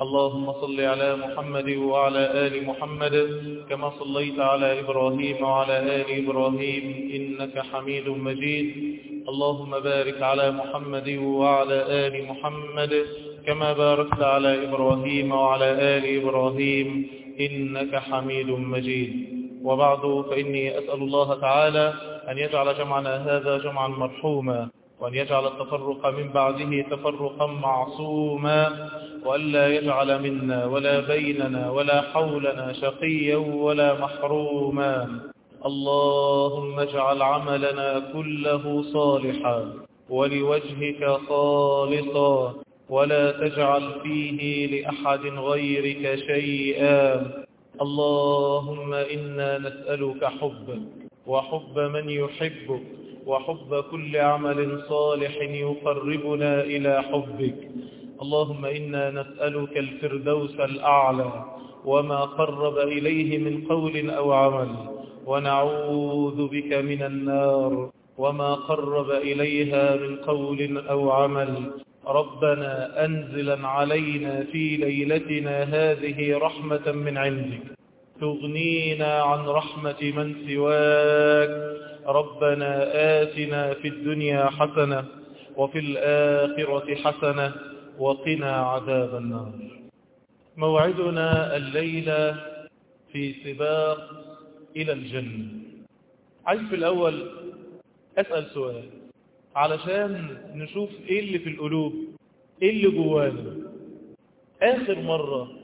اللهم صل على محمد وعلى آل محمد كما صليت على إبراهيم وعلى آل إبراهيم إنك حميد مجيد. اللهم بارك على محمد وعلى آل محمد كما باركت على إبراهيم وعلى آل إبراهيم إنك حميد مجيد. وبعد فإني أسأل الله تعالى أن يجعل جمعنا هذا جمعا مرحوما. وأن يجعل التفرق من بعده تفرقا معصوما وألا يجعل منا ولا بيننا ولا حولنا شقيا ولا محروما. اللهم اجعل عملنا كله صالحا ولوجهك خالصا ولا تجعل فيه لأحد غيرك شيئا. اللهم إنا نسألك حبك وحب من يحبك وحب كل عمل صالح يقربنا إلى حبك. اللهم إنا نسألك الفردوس الأعلى وما قرب إليه من قول أو عمل ونعوذ بك من النار وما قرب إليها من قول أو عمل. ربنا أنزلا علينا في ليلتنا هذه رحمة من عندك. تغنينا عن رحمة من سواك. ربنا آتنا في الدنيا حسنة وفي الآخرة حسنة وقنا عذاب النار. موعدنا الليلة في سباق إلى الجنة. عايز في الأول أسأل سؤال. علشان نشوف إيه اللي في القلوب إيه اللي جوانا. آخر مرة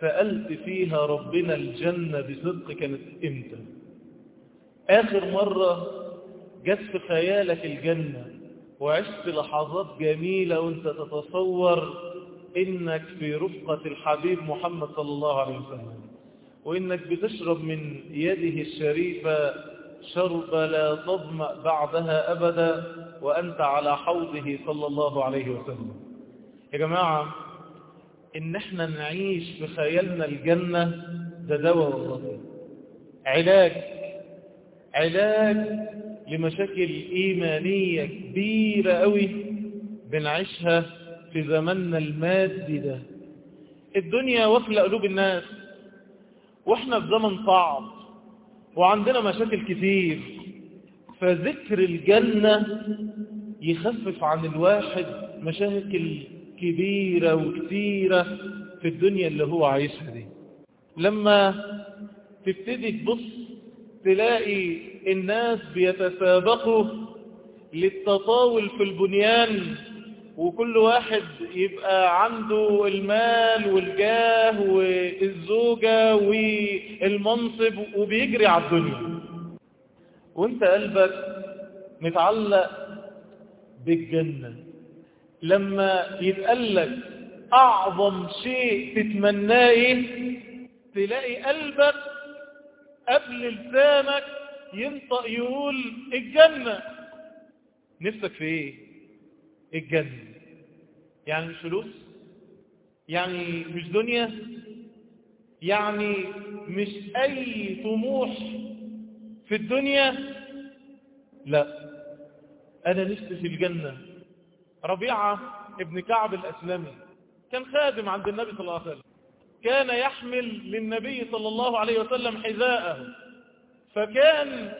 سألت فيها ربنا الجنة بصدق كانت إمتى؟ آخر مرة جت في خيالك الجنة وعشت لحظات جميلة وأنت تتصور إنك في رفقة الحبيب محمد صلى الله عليه وسلم وإنك بتشرب من يده الشريفة شرب لا تظمأ بعدها أبدا وأنت على حوضه صلى الله عليه وسلم. يا جماعة إن إحنا نعيش في خيالنا الجنة ده دواء والله علاج. علاج لمشاكل إيمانية كبيرة قوي بنعيشها في زماننا المادي ده. الدنيا واكلة قلوب الناس وإحنا في زمن صعب وعندنا مشاكل كتير. فذكر الجنة يخفف عن الواحد مشاكل كبيرة وكتيرة في الدنيا اللي هو عايشها دي. لما تبتدي تبص تلاقي الناس بيتسابقوا للتطاول في البنيان وكل واحد يبقى عنده المال والجاه والزوجة والمنصب وبيجري على الدنيا. وانت قلبك متعلق بالجنة. لما يتقلك أعظم شيء تتمناه تلاقي قلبك قبل لسانك ينطق يقول الجنة. نفسك في إيه؟ الجنة. يعني مش فلوس؟ يعني مش دنيا؟ يعني مش أي طموح في الدنيا؟ لا. أنا نفسي في الجنة. ربيعة ابن كعب الأسلمي كان خادم عند النبي صلى الله عليه وسلم. كان يحمل للنبي صلى الله عليه وسلم حذاءه. فكان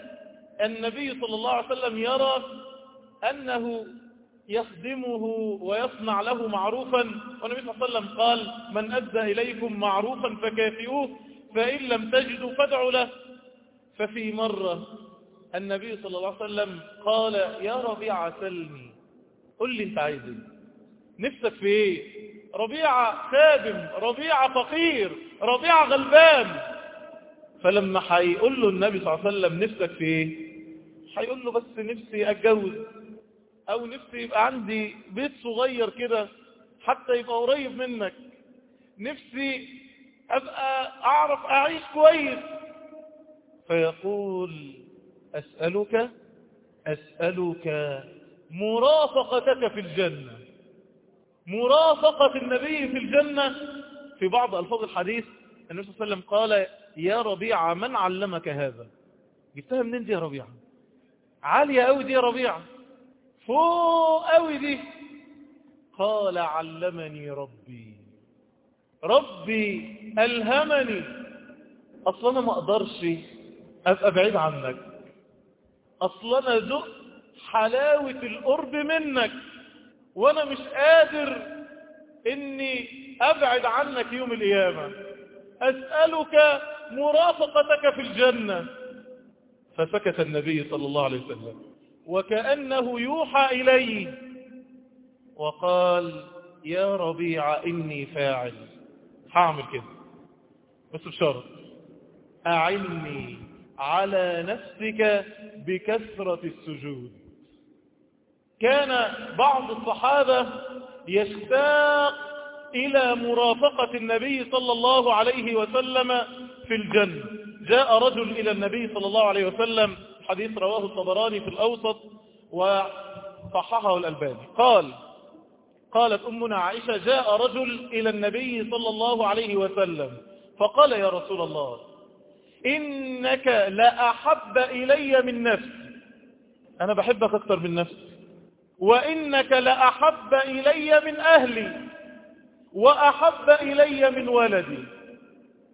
النبي صلى الله عليه وسلم يرى أنه يخدمه ويصنع له معروفا. والنبي صلى الله عليه وسلم قال من أدى إليكم معروفا فكافئوه فإن لم تجدوا فادعوا له. ففي مرة النبي صلى الله عليه وسلم قال يا ربيعة سلني. قل لي انت عايز إيه. نفسك في إيه. ربيعة خادم ربيعة فقير ربيعة غلبان. فلما هيقول له النبي صلى الله عليه وسلم نفسك في إيه. هيقول له بس نفسي اتجوز. أو نفسي يبقى عندي بيت صغير كده حتى يبقى قريب منك. نفسي أبقى أعرف أعيش كويس. فيقول أسألك أسألك مرافقتك في الجنة. مرافقة النبي في الجنة. في بعض ألفاظ الحديث النبي صلى الله عليه وسلم قال يا ربيعة من علمك هذا؟ جبتها منين دي يا ربيعة عالية قوي دي يا ربيعة فوق قوي دي. قال علمني ربي. ربي ألهمني. أصلا ما أقدرش أبقى بعيد عنك. أصلا أنا ذق حلاوة القرب منك. وأنا مش قادر إني أبعد عنك يوم القيامة. أسألك مرافقتك في الجنة. فسكت النبي صلى الله عليه وسلم. وكأنه يوحى إليه وقال يا ربيع إني فاعل. هعمل كده. بس بشرط. أعني على نفسك بكثرة السجود. كان بعض الصحابة يشتاق إلى مرافقة النبي صلى الله عليه وسلم في الجنة. جاء رجل إلى النبي صلى الله عليه وسلم حديث رواه الطبراني في الأوسط وصححه الألباني. قال قالت أمنا عائشة جاء رجل إلى النبي صلى الله عليه وسلم فقال يا رسول الله إنك لأحب إلي من نفسي. أنا بحبك أكثر من نفسي وإنك لأحب إلي من أهلي وأحب إلي من ولدي.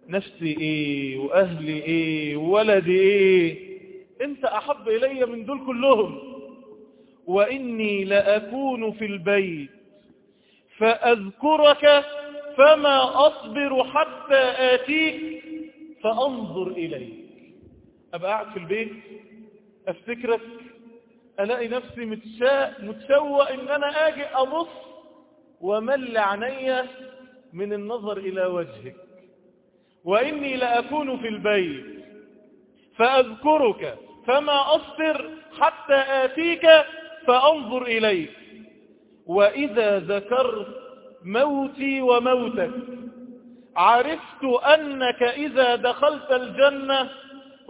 نفسي إيه وأهلي إيه وولدي إيه؟ أنت أحب إلي من دول كلهم. وإني لأكون في البيت. فأذكرك فما أصبر حتى آتيك فأنظر إليك. أبقى قاعد في البيت أفتكرك ألاقي نفسي متشوق إن أنا آجي أبص ومل عيني من النظر إلى وجهك. وإني لأكون في البيت. فأذكرك. فما أصبر حتى آتيك فأنظر إليك. وإذا ذكرت موتي وموتك عرفت أنك إذا دخلت الجنة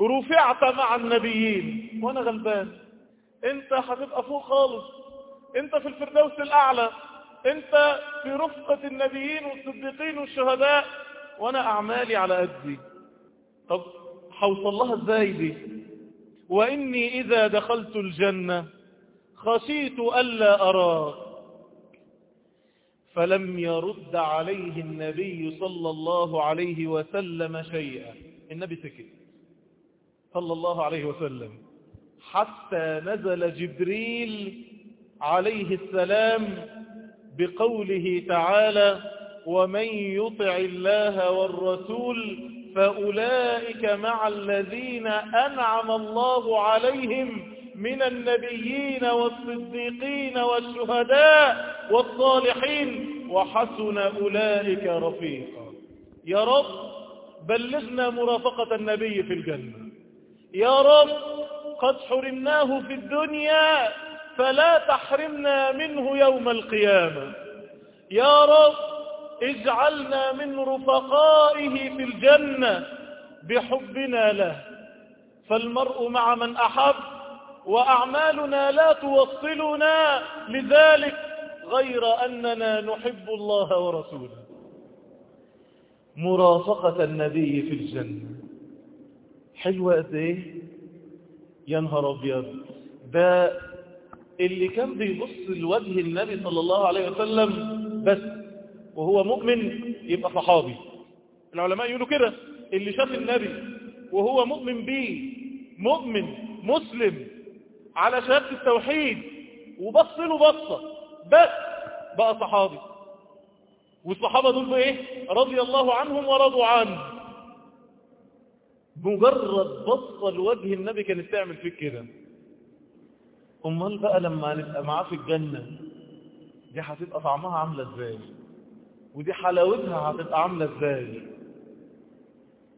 رفعت مع النبيين. وأنا غلبان. أنت هتبقى فوق خالص. أنت في الفردوس الأعلى. أنت في رفقة النبيين والصديقين والشهداء. وأنا أعمالي على قدي. طب حوصل لها إزاي دي؟ وإني إذا دخلت الجنة خشيت ألا أراك فلم يرد عليه النبي صلى الله عليه وسلم شيئا. النبي سكت. صلى الله عليه وسلم. حتى نزل جبريل عليه السلام بقوله تعالى ومن يطع الله والرسول فأولئك مع الذين أنعم الله عليهم من النبيين والصديقين والشهداء والصالحين وحسن أولئك رفيقا. يا رب بلغنا مرافقة النبي في الجنة. يا رب قد حرمناه في الدنيا فلا تحرمنا منه يوم القيامة. يا رب اجعلنا من رفقائه في الجنة بحبنا له. فالمرء مع من أحب وأعمالنا لا توصلنا لذلك غير أننا نحب الله ورسوله. مرافقة النبي في الجنة. حلوة قد إيه؟ يا نهار أبيض. ده اللي كان بيبص لوجه النبي صلى الله عليه وسلم بس وهو مؤمن يبقى صحابي. العلماء يقولوا كده اللي شاف النبي وهو مؤمن بيه مؤمن مسلم على شهادة التوحيد وبص له بصة بس بقى صحابي. والصحابة دول إيه؟ رضي الله عنهم ورضوا عنه. مجرد بصة لوجه النبي كانت تعمل فيك كده. أمال بقى لما نبقى معاه في الجنة دي هتبقى طعمها عاملة إزاي؟ ودي حلاوتها هتبقى عاملة إزاي؟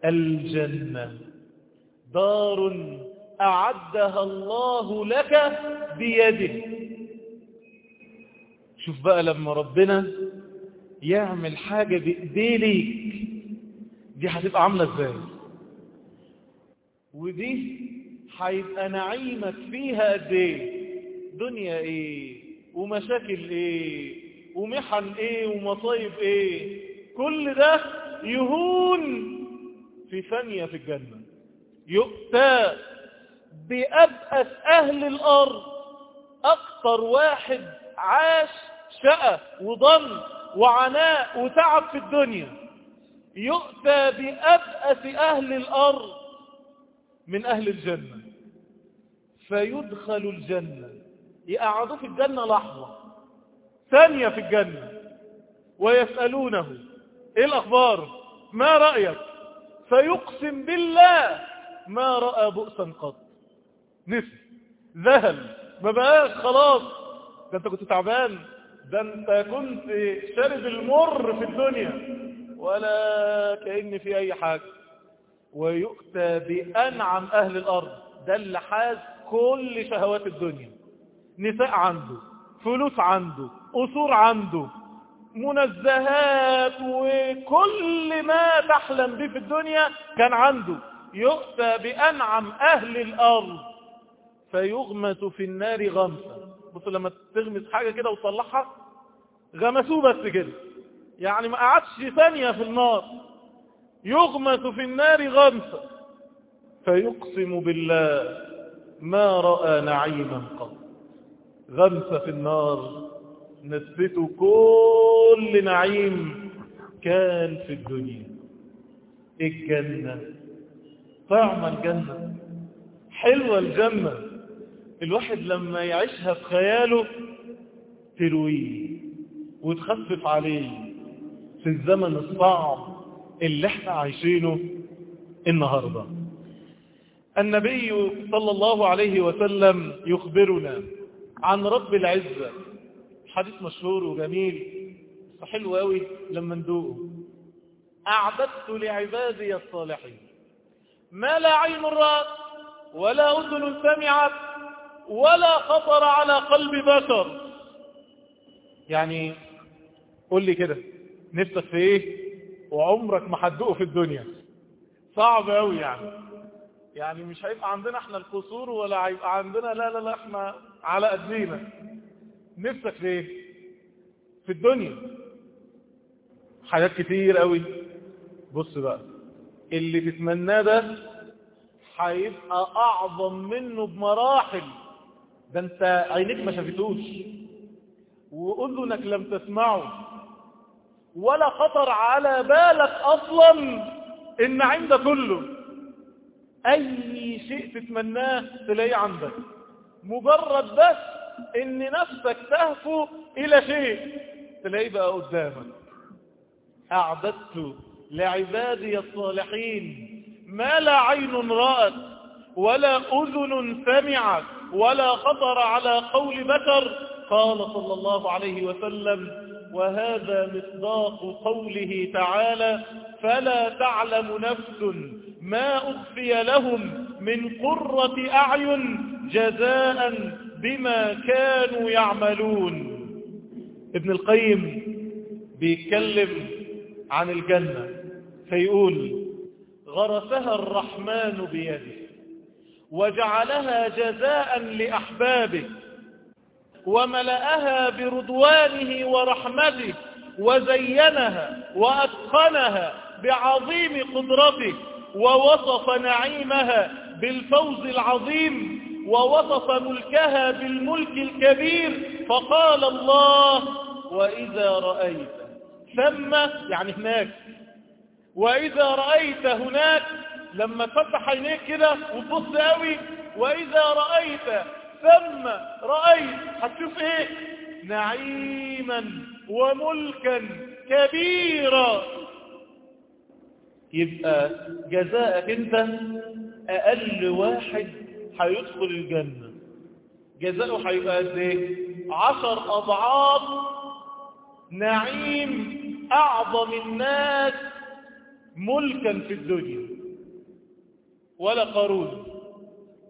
الجنة دار أعدها الله لك بيده. شوف بقى لما ربنا يعمل حاجة بإيديه ليك دي هتبقى عاملة إزاي؟ ودي هيبقى نعيمك فيها قد إيه دنيا إيه؟ ومشاكل إيه؟ ومحن إيه؟ ومصايب إيه؟ كل ده يهون في ثانية في الجنة. يؤتى بأبأس أهل الأرض. أكثر واحد عاش شقى وضن وعناء وتعب في الدنيا. يؤتى بأبأس أهل الأرض. من أهل الجنة. فيدخل الجنة. يقعدوا في الجنة؟ لحظة. ثانية في الجنة. ويسألونه. إيه الأخبار؟ ما رأيك؟ فيقسم بالله. ما رأى بؤسا قط. نسي. ذهل. ما بقاش خلاص. ده أنت كنت تعبان. ده أنت كنت شارب المر في الدنيا. ولا كأن في أي حاجة. ويؤتى بأنعم أهل الأرض. ده اللي حاز كل شهوات الدنيا. نساء عنده فلوس عنده أسور عنده منزهات وكل ما تحلم به في الدنيا كان عنده. يؤتى بأنعم أهل الأرض. فيغمس في النار غمسة. بصوا لما تغمس حاجة كده وتصلحها غمسوه بس كده. يعني ما قعدش ثانية في النار. يغمس في النار غمسة فيقسم بالله ما رأى نعيما قط. غمسة في النار نسبته كل نعيم كان في الدنيا. الجنة طعم الجنة حلوة الجنة. الواحد لما يعيشها في خياله ترويه وتخفف عليه في الزمن الصعب. اللي إحنا عايشينه النهاردة. النبي صلى الله عليه وسلم يخبرنا عن رب العزة. حديث مشهور وجميل حلو قوي لما ندوقه. أعددت لعبادي الصالحين. ما لا عين رأت ولا أذن سمعت ولا خطر على قلب بشر. يعني قول لي كده نفسك في إيه؟ وعمرك ما هتدوقه في الدنيا. صعب قوي يعني. يعني مش هيبقى عندنا إحنا القصور ولا هيبقى عندنا لا لا لا إحنا على قدينا. نفسك في إيه؟ في الدنيا. حاجات كتير قوي بص بقى اللي تتمناه ده هيبقى أعظم منه بمراحل. ده أنت عينيك ما شافتوش. واذنك لم تسمعه. ولا خطر على بالك أصلا النعيم ده كله. أي شيء تتمناه تلاقيه عندك. مجرد بس إن نفسك تهفو إلى شيء تلاقيه بقى قدامك. أعددت لعبادي الصالحين ما لا عين رأت ولا أذن سمعت ولا خطر على قول بشر. قال صلى الله عليه وسلم وهذا مصداق قوله تعالى فلا تعلم نفس ما أخفي لهم من قرة أعين جزاء بما كانوا يعملون. ابن القيم بيتكلم عن الجنة فيقول غرسها الرحمن بيده وجعلها جزاء لأحبابه وملأها برضوانه ورحمته وزينها وأتقنها بعظيم قدرته ووصف نعيمها بالفوز العظيم ووصف ملكها بالملك الكبير فقال الله وإذا رأيت ثم يعني هناك وإذا رأيت هناك لما تفتح عينيك كده وتبص قوي وإذا رأيت ثم رأيت هتشوف إيه؟ نعيما وملكا كبيرا. يبقى جزاءك أنت أقل واحد هيدخل الجنة. جزاؤه هيبقى قد إيه؟ عشر أضعاف. نعيم أعظم الناس ملكا في الدنيا. ولا قارون.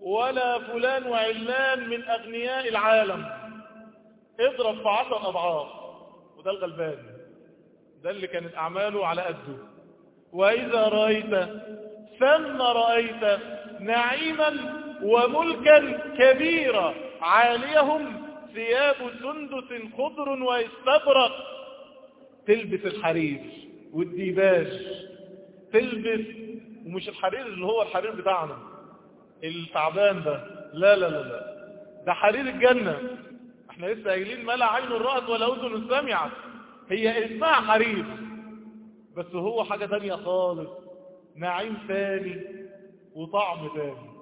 ولا فلان وعلان من أغنياء العالم. اضرب في عشر أضعاف. وده الغلبان. ده اللي كانت أعماله على قده. وإذا رأيت ثم رأيت نعيما وملكا كبيرا عاليهم ثياب سندس خضر واستبرق. تلبس الحرير والديباج. تلبس ومش الحرير اللي هو الحرير بتاعنا. التعبان ده. لا لا لا لا. ده حرير الجنة. إحنا لسه قايلين ما لا عين الرأس ولا أذن سمعت. هي اسمها حرير بس هو حاجة تانية خالص. نعيم ثاني وطعم ثاني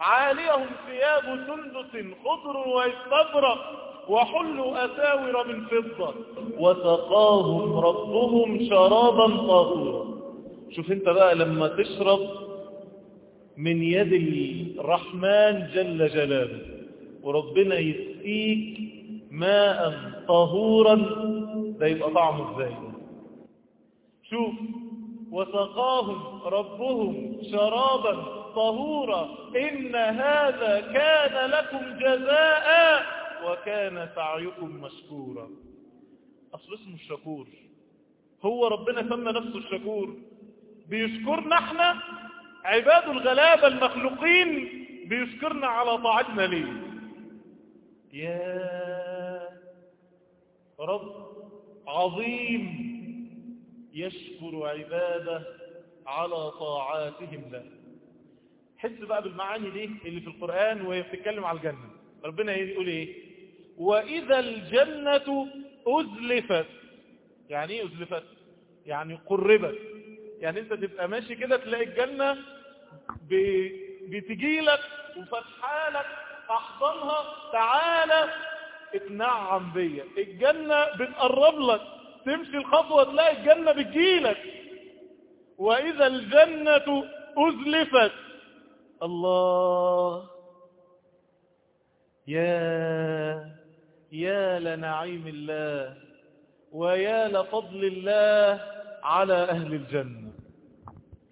عاليهم ثياب سندس خضر واستبرق وحلوا أساور من فضة. وسقاهم ربهم شرابا طهورا شوف انت بقى لما تشرب من يد الرحمن جل جلاله. وربنا يسقيك ماء طهورا. ده يبقى طعمه إزاي؟ شوف وسقاهم ربهم شرابا طهورا. إن هذا كان لكم جزاء وكان سعيكم مشكورا. أصل اسمه الشكور. هو ربنا سمى نفسه الشكور. بيشكرنا إحنا عباد الغلابة المخلوقين بيشكرنا على طاعتنا ليه. يا رب عظيم يشكر عباده على طاعاتهم له. حس بقى بالمعاني دي اللي في القرآن وهي بتتكلم على الجنة. ربنا يقول إيه؟ وإذا الجنة أزلفت. يعني إيه أزلفت؟ يعني قربت. يعني أنت تبقى ماشي كده تلاقي الجنة بتجيلك وفتحالك أحضنها تعالى اتنعم بيا. الجنة بتقرب لك تمشي الخطوة تلاقي الجنة بتجيلك. وإذا الجنة أزلفت الله يا يا لنعيم الله ويا لفضل الله على أهل الجنة.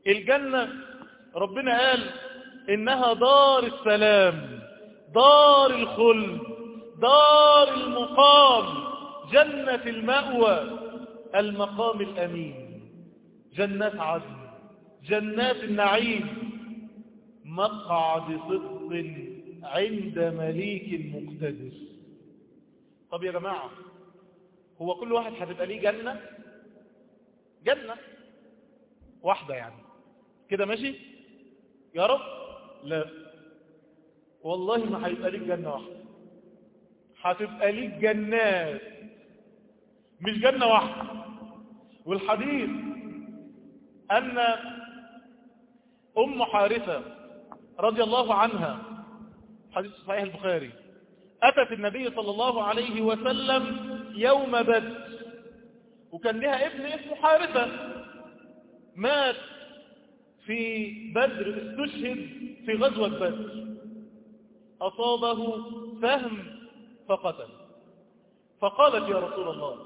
الجنة ربنا قال إنها دار السلام دار الخلد دار المقام جنة المأوى المقام الأمين جنات عدن جنات النعيم مقعد صدق عند مليك مقتدر طب يا جماعة هو كل واحد هتبقى ليه جنة؟ جنة واحدة يعني. كده ماشي؟ يا رب؟ لا. والله ما هيبقى ليك جنة واحدة. هتبقى ليك جنات مش جنة واحدة. والحديث أن أم حارثة رضي الله عنها حديث صحيح البخاري أتت النبي صلى الله عليه وسلم يوم بدر وكان لها ابن اسمه حارثة. مات. في بدر استشهد في غزوة بدر. أصابه سهم فقتل. فقالت يا رسول الله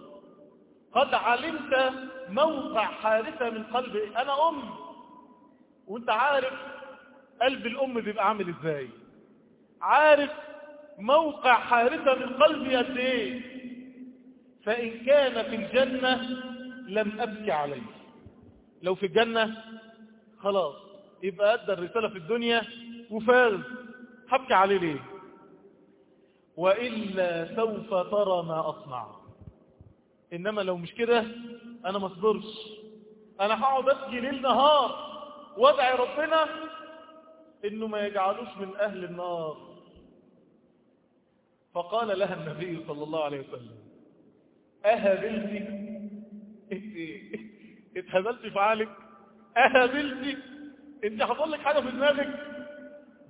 قد علمت موقع حارثة من قلبي. أنا أم. وأنت عارف قلب الأم بيبقى عامل إزاي. عارف موقع حارثة من قلبي قد إيه. فإن كان في الجنة لم أبكي عليه. لو في الجنة خلاص يبقى أدى الرسالة في الدنيا وفاز هبكي عليه ليه وإلا سوف ترى ما أصنع إنما لو مش كده أنا مصدرش أنا هقعد أبكي ليل نهار وادعي ربنا إنه ما يجعلوش من أهل النار فقال لها النبي صلى الله عليه وسلم أهبلتي انت اتهبلت في عقلك أهبلتي انت حصل لك حاجة في دماغك؟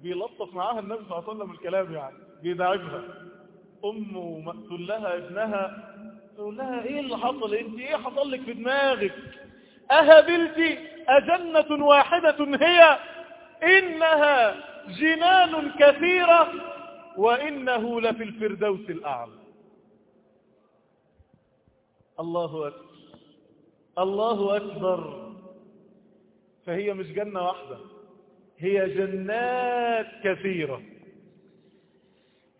بيلطف معاها النبي صلى الله عليه وسلم الكلام يعني بيدعبها. أمه مقتول لها ابنها تقول لها إيه اللي حصل؟ إنت إيه حصل لك في دماغك؟ أهبلتي أجنة واحدة هي إنها جنان كثيرة وإنه لفي الفردوس الأعلى. الله أكبر. الله أكبر. فهي مش جنة واحدة. هي جنات كثيرة.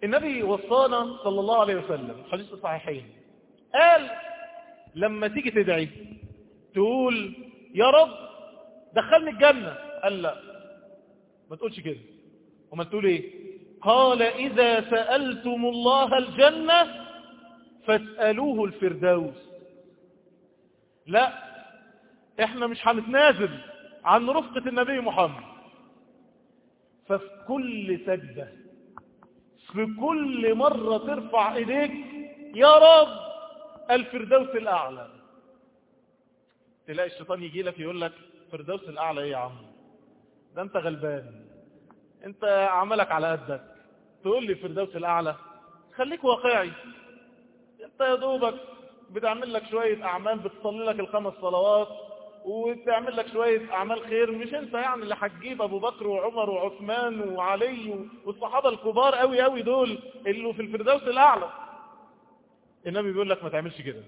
النبي وصانا صلى الله عليه وسلم حديث الصحيحين قال لما تيجي تدعي تقول يا رب دخلني الجنة. قال لا. ما تقولش كده. وما تقول إيه؟ قال إذا سألتم الله الجنة فاسألوه الفردوس. لا إحنا مش هنتنازل. عن رفقة النبي محمد. ففي كل سجدة في كل مرة ترفع إيديك يا رب الفردوس الأعلى. تلاقي الشيطان يجي لك يقول لك فردوس الأعلى إيه يا عم؟ ده أنت غلبان. أنت عملك على قدك. تقول لي فردوس الأعلى خليك واقعي. أنت يا دوبك بتعمل لك شوية أعمال بتصلي لك الخمس صلوات وتعمل لك شوية أعمال خير مش أنت يعني اللي هتجيب أبو بكر وعمر وعثمان وعلي والصحابة الكبار قوي قوي دول اللي في الفردوس الأعلى. النبي بيقول لك ما تعملش كده.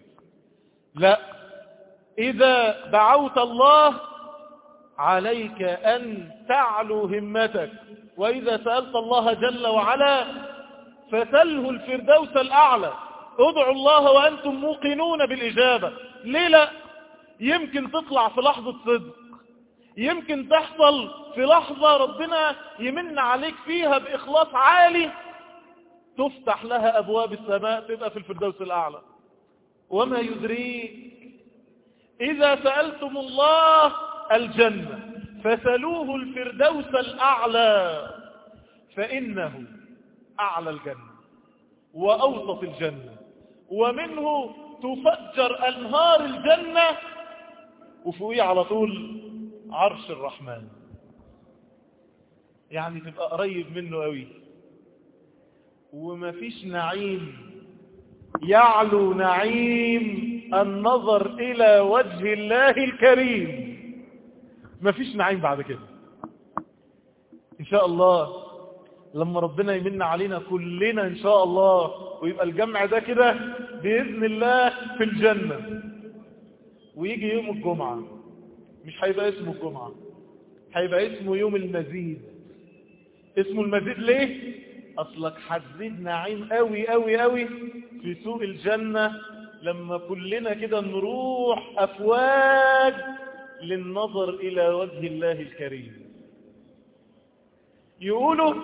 لا. إذا دعوت الله عليك أن تعلو همتك وإذا سألت الله جل وعلا فسله الفردوس الأعلى. ادعوا الله وأنتم موقنون بالإجابة. ليه لا؟ يمكن تطلع في لحظة صدق. يمكن تحصل في لحظة ربنا يمن عليك فيها بإخلاص عالي. تفتح لها أبواب السماء تبقى في الفردوس الأعلى. وما يدريك إذا سألتم الله الجنة فسلوه الفردوس الأعلى فإنه أعلى الجنة وأوسط الجنة. ومنه تفجر أنهار الجنة وفوقيه على طول عرش الرحمن. يعني تبقى قريب منه قوي. ومفيش نعيم. يعلو نعيم النظر إلى وجه الله الكريم. مفيش نعيم بعد كده. إن شاء الله لما ربنا يمن علينا كلنا إن شاء الله ويبقى الجمع ده كده بإذن الله في الجنة. ويجي يوم الجمعة. مش هيبقى اسمه الجمعة. هيبقى اسمه يوم المزيد. اسمه المزيد ليه؟ اصلك هتزيد نعيم قوي قوي قوي في سوق الجنة. لما كلنا كده نروح أفواج للنظر إلى وجه الله الكريم. يقولوا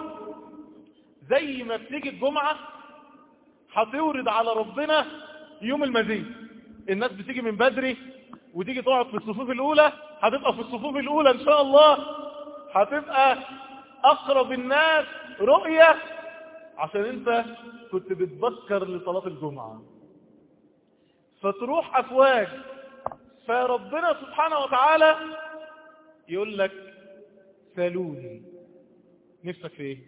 زي ما بتيجي الجمعة هتورد على ربنا يوم المزيد. الناس بتيجي من بدري وتيجي تقعد في الصفوف الأولى هتبقى في الصفوف الأولى إن شاء الله. هتبقى أقرب الناس رؤية عشان أنت كنت بتبكر لصلاة الجمعة. فتروح أفواج فربنا سبحانه وتعالى يقول لك سألوني. نفسك في إيه؟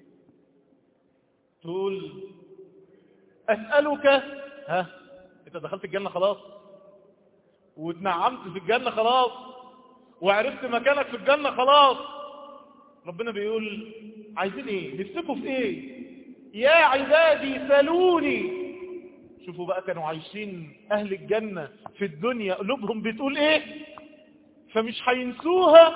تقول أسألك ها؟ أنت دخلت الجنة خلاص؟ واتنعمت في الجنة خلاص وعرفت مكانك في الجنة خلاص. ربنا بيقول عايزين إيه؟ نفسكوا في إيه؟ يا عبادي سلوني. شوفوا بقى كانوا عايشين أهل الجنة في الدنيا قلوبهم بتقول إيه؟ فمش هينسوها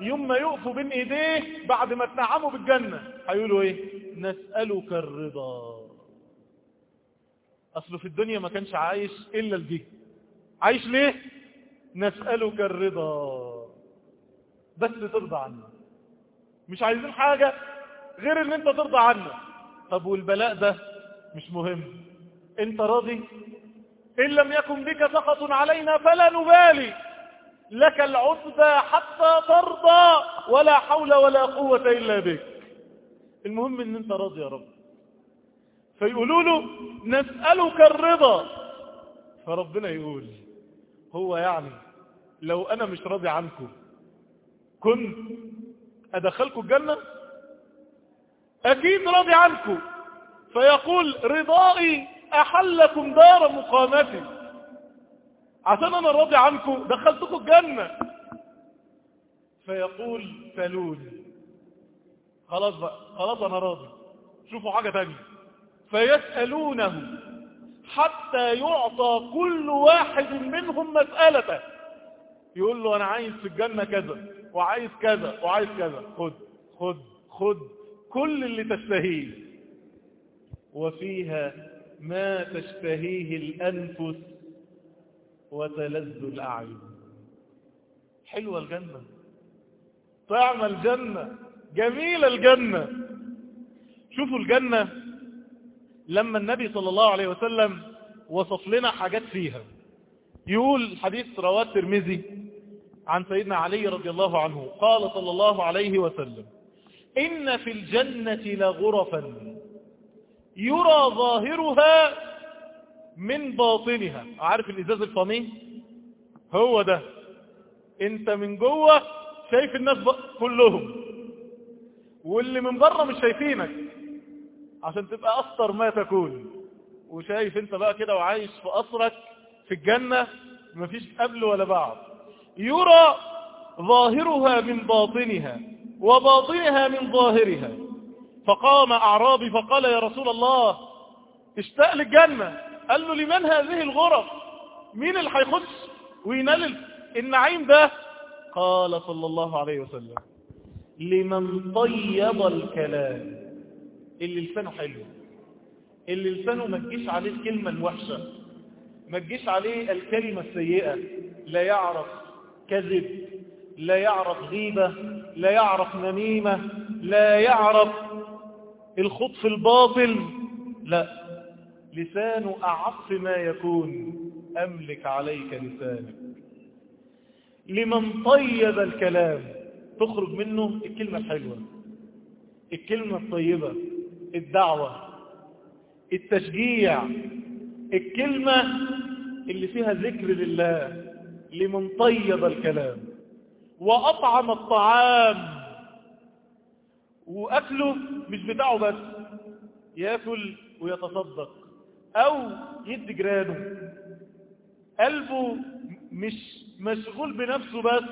يوم ما يقفوا بين ايديه بعد ما اتنعموا بالجنة. هيقولوا إيه؟ نسألك الرضا. اصله في الدنيا ما كانش عايش إلا لدي عايش ليه؟ نسألك الرضا. بس ترضى عنا مش عايزين حاجة غير إن أنت ترضى عنا طب والبلاء ده مش مهم. أنت راضي؟ إن لم يكن بك سخط علينا فلا نبالي. لك العتبى حتى ترضى ولا حول ولا قوة إلا بك. المهم إن أنت راضي يا رب. فيقولوا له نسألك الرضا. فربنا يقول هو يعني لو أنا مش راضي عنكم كنت أدخلكم الجنة؟ أكيد راضي عنكم. فيقول رضائي أحلكم دار مقامتي. عشان أنا راضي عنكم دخلتكم الجنة. فيقول سلوني خلاص بقى خلاص أنا راضي. شوفوا حاجة تانية. فيسألونه. حتى يعطى كل واحد منهم مسألته. يقول له أنا عايز في الجنة كذا وعايز كذا وعايز كذا. خد خد خد. كل اللي تشتهيه وفيها ما تشتهيه الأنفس وتلذ الأعين. حلوة الجنة. طعم الجنة. جميل الجنة. شوفوا الجنة. لما النبي صلى الله عليه وسلم وصف لنا حاجات فيها. يقول حديث رواه الترمذي عن سيدنا علي رضي الله عنه قال صلى الله عليه وسلم إن في الجنة لغرفا يرى ظاهرها من باطنها. عارف الإزاز الفمي هو ده. أنت من جوه شايف الناس كلهم واللي من بره مش شايفينك. عشان تبقى أسطر ما تكون. وشايف أنت بقى كده وعايش في أسرك في الجنة مفيش قبل ولا بعد. يرى ظاهرها من باطنها وباطنها من ظاهرها. فقام أعرابي فقال يا رسول الله اشتاق للجنة. قال له لمن هذه الغرف؟ مين اللي هيخش وينال النعيم ده؟ قال صلى الله عليه وسلم. لمن طيب الكلام. اللي لسانه حلو. اللي لسانه ما تجيش عليه الكلمة الوحشة. ما تجيش عليه الكلمة السيئة. لا يعرف كذب. لا يعرف غيبة. لا يعرف نميمة. لا يعرف الخط في الباطل. لا. لسانه أعف ما يكون. أملك عليك لسانك. لمن طيب الكلام. تخرج منه الكلمة الحلوة. الكلمة الطيبة. الدعوة التشجيع الكلمة اللي فيها ذكر لله لمن طيب الكلام وأطعم الطعام وأكله مش بتاعه بس يأكل ويتصدق أو يدي جيرانه. قلبه مش مشغول بنفسه بس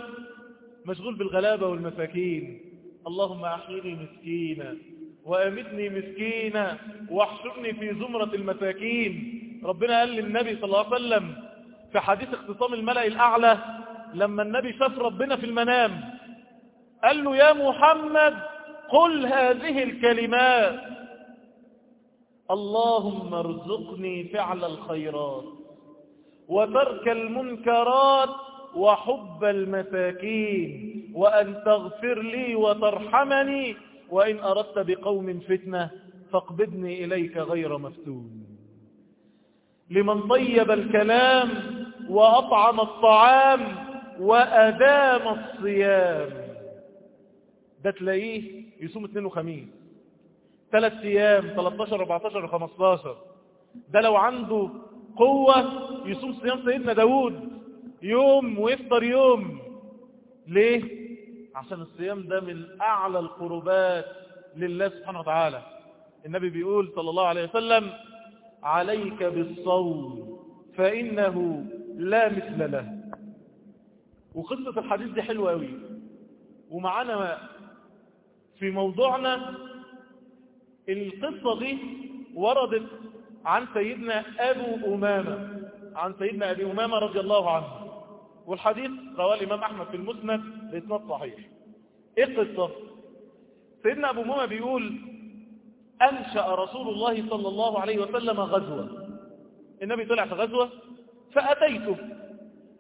مشغول بالغلابة والمساكين. اللهم أحيني مسكينا. وأمتني مسكينا واحشرني في زمرة المساكين. ربنا قال للنبي صلى الله عليه وسلم في حديث اختصام الملأ الأعلى لما النبي شاف ربنا في المنام قال له يا محمد قل هذه الكلمات. اللهم ارزقني فعل الخيرات وترك المنكرات وحب المساكين وأن تغفر لي وترحمني وإن أردت بقوم فتنة فاقبضني إليك غير مفتون. لمن طيب الكلام وأطعم الطعام وأدام الصيام. ده تلاقيه يصوم اثنين وخميس. ثلاث أيام 13 14 15 ده لو عنده قوة يصوم صيام سيدنا داود يوم ويفطر يوم. ليه؟ عشان الصيام ده من أعلى القربات لله سبحانه وتعالى. النبي بيقول صلى الله عليه وسلم عليك بالصوم فإنه لا مثل له. وقصة الحديث دي حلوة قوي ومعانا في موضوعنا القصة دي وردت عن سيدنا أبو أمامة عن سيدنا أبي أمامة رضي الله عنه. والحديث رواه الإمام أحمد في المسند. بإسناد صحيح. إيه القصة؟ سيدنا أبو أمامة بيقول أنشأ رسول الله صلى الله عليه وسلم غزوة. النبي طلع في غزوة فأتيته.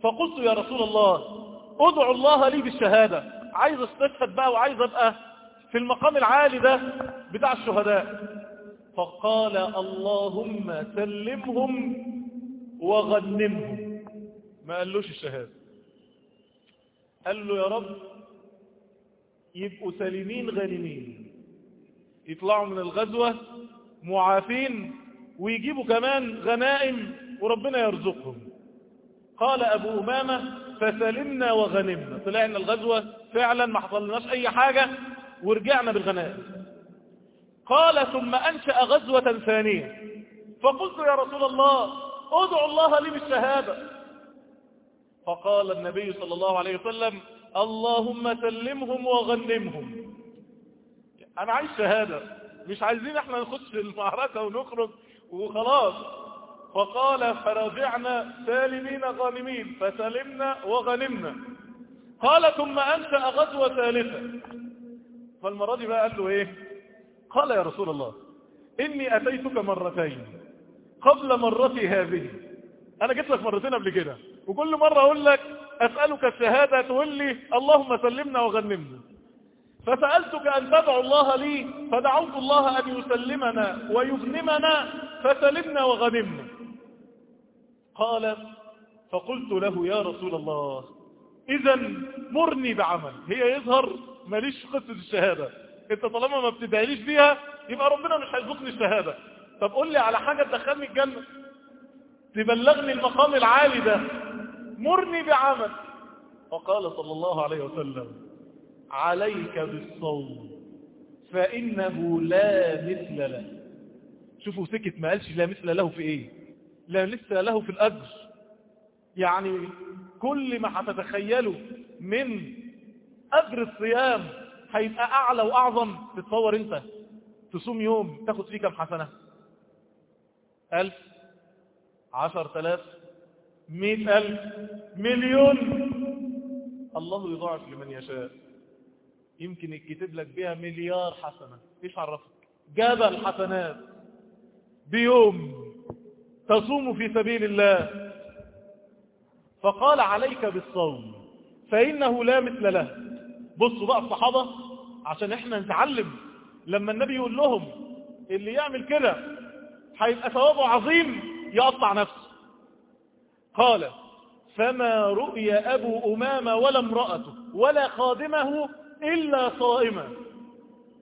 فقلت يا رسول الله ادعو الله لي بالشهادة. عايز استشهد بقى وعايز أبقى في المقام العالي ده بتاع الشهداء. فقال اللهم سلمهم وغنمهم. ما قالوش الشهادة. قال له يا رب يبقوا سالمين غانمين. يطلعوا من الغزوة معافين ويجيبوا كمان غنائم وربنا يرزقهم. قال أبو أمامة فسلمنا وغنمنا. طلعنا الغزوة فعلا ما حصلناش أي حاجة ورجعنا بالغنائم. قال ثم أنشأ غزوة ثانية. فقلت يا رسول الله ادعو الله لي بالشهادة. فقال النبي صلى الله عليه وسلم اللهم سلمهم وغنمهم. أنا عايز شهادة. مش عايزين إحنا نخش المعركة ونخرج وخلاص. فقال فرجعنا سالمين غانمين. فسلمنا وغنمنا. قال ثم أنشأ غزوة ثالثة فالمرة دي بقى قال له إيه؟ قال يا رسول الله إني أتيتك مرتين قبل مرتي هذه. أنا جيت لك مرتين قبل كده. وكل مرة أقول لك أسألك الشهادة تقول لي اللهم سلمنا وغنمنا. فسألتك أن تدعو الله لي فدعوت الله أن يسلمنا ويغنمنا فسلمنا وغنمنا. قال فقلت له يا رسول الله إذا مرني بعمل. هي يظهر ماليش قصة الشهادة. أنت طالما ما بتدعيليش بيها يبقى ربنا مش هيرزقني الشهادة. طب قول لي على حاجة تدخلني الجنة. تبلغني المقام العالي ده. مرني بعمل. فقال صلى الله عليه وسلم عليك بالصوم فإنه لا مثل له. شوفوا سكت ما قالش لا مثل له في إيه؟ لا مثل له في الأجر. يعني كل ما هتتخيله من أجر الصيام هيبقى أعلى وأعظم. تتصور أنت تصوم يوم تاخد فيه كم حسنة؟ ألف عشر تلاف مئة ألف مليون. الله يضاعف لمن يشاء. يمكن يكتب لك بها مليار حسنة. إيش عرفك جبل حسنات. بيوم تصوم في سبيل الله. فقال عليك بالصوم فإنه لا مثل له. بصوا بقى الصحابة عشان إحنا نتعلم. لما النبي يقول لهم اللي يعمل كده هيبقى ثوابه عظيم يقطع نفسه. قال فما رؤي أبو أمامة ولا امرأته ولا خادمه إلا صائما.